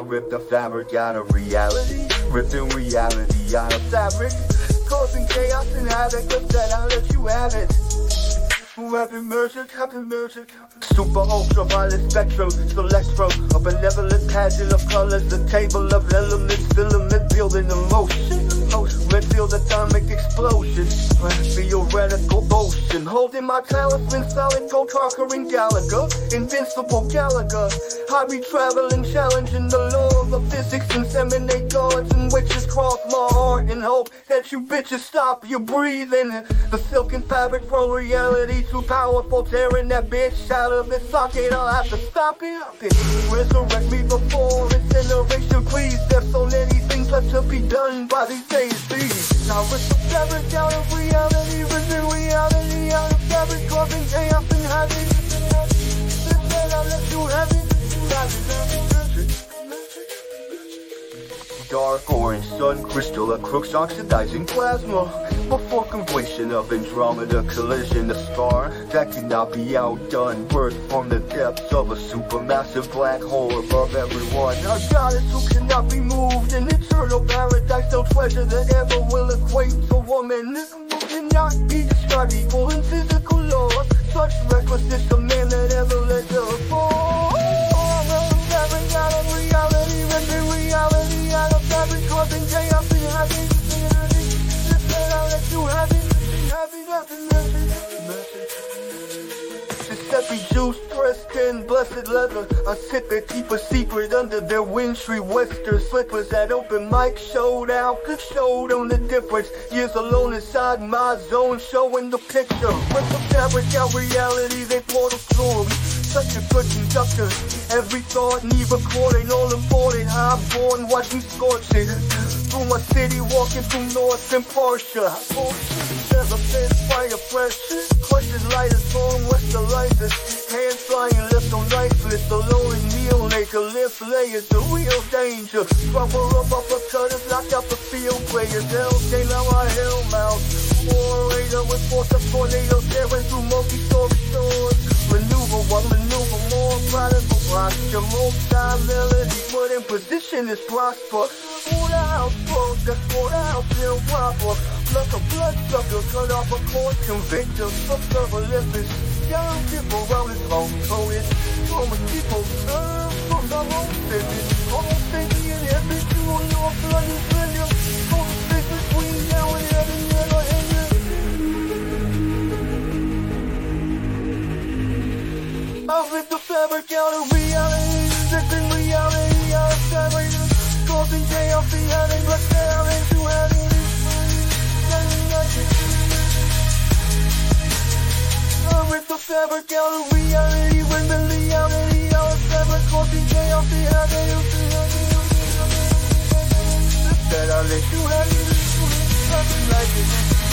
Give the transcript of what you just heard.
rip the fabric out of reality. Ripping reality out of fabric. Causing chaos and havoc, then I'll let you have it. Rapping music, happy music. Super ultra violet spectrum, selectro. A benevolent pageant of colors, the table of elements, filament building emotion. Red field atomic explosion. Theoretical ocean. Holding my talisman, solid gold conquering Galaga. Invincible Galaga. I be traveling, challenging the laws of physics. Inseminate gods and witches cross my heart and hope that you bitches stop your breathing. The silken fabric from reality too powerful, tearing that bitch out of its socket. I'll have to stop it. Resurrect me before incineration, please. There's so many things left to be done by these days. Now with the fabric out of reality, ripping reality out of fabric, causing chaos and havoc. Instead, I'll let you have Dark orange sun crystal, a crooks oxidizing plasma. Before completion of Andromeda collision, a star that cannot be outdone. Birth from the depths of a supermassive black hole above everyone. A goddess who cannot be moved, an eternal paradise, no treasure that ever will equate to woman. Cannot be described equal in physical laws. Such recklessness, a man that ever let her juice pressed in blessed leather. I sit there, keep a secret under their wintry western slippers. That open mic showed out, showed on the difference. Years alone inside my zone, showing the picture. With the fabric out reality, they pour the glory. Such a good conductor. Every thought need recording, all important. I'm born, watch me scorching. Through my city, walking through North and Porsche. Never been fire fresh. Questions light as long, what's the lightest? Hands flying, left on lifeless. Alone in meal maker, lift layers, the real danger. Crumble up, uppercutters, knock out the field players. Hell came out my hell mouth. Orator with force of tornadoes, tearing through multi-story posture. Multi-melody, put in position is prosper. Full house, full, that's full house, feel proper. Like a bloodsucker, cut off a cord, convictor. Fuck of Olympus. Young people round his long poet. Roman people, serve from the home business. Almost baby in heaven, you on your bloody failure. On the space between now and heaven, never hanging. I rip the fabric out of causing chaos behind but down into heaven. I rip the fabric out of reality, when the reality of fabric, causing chaos behind Instead I let you have it, like it.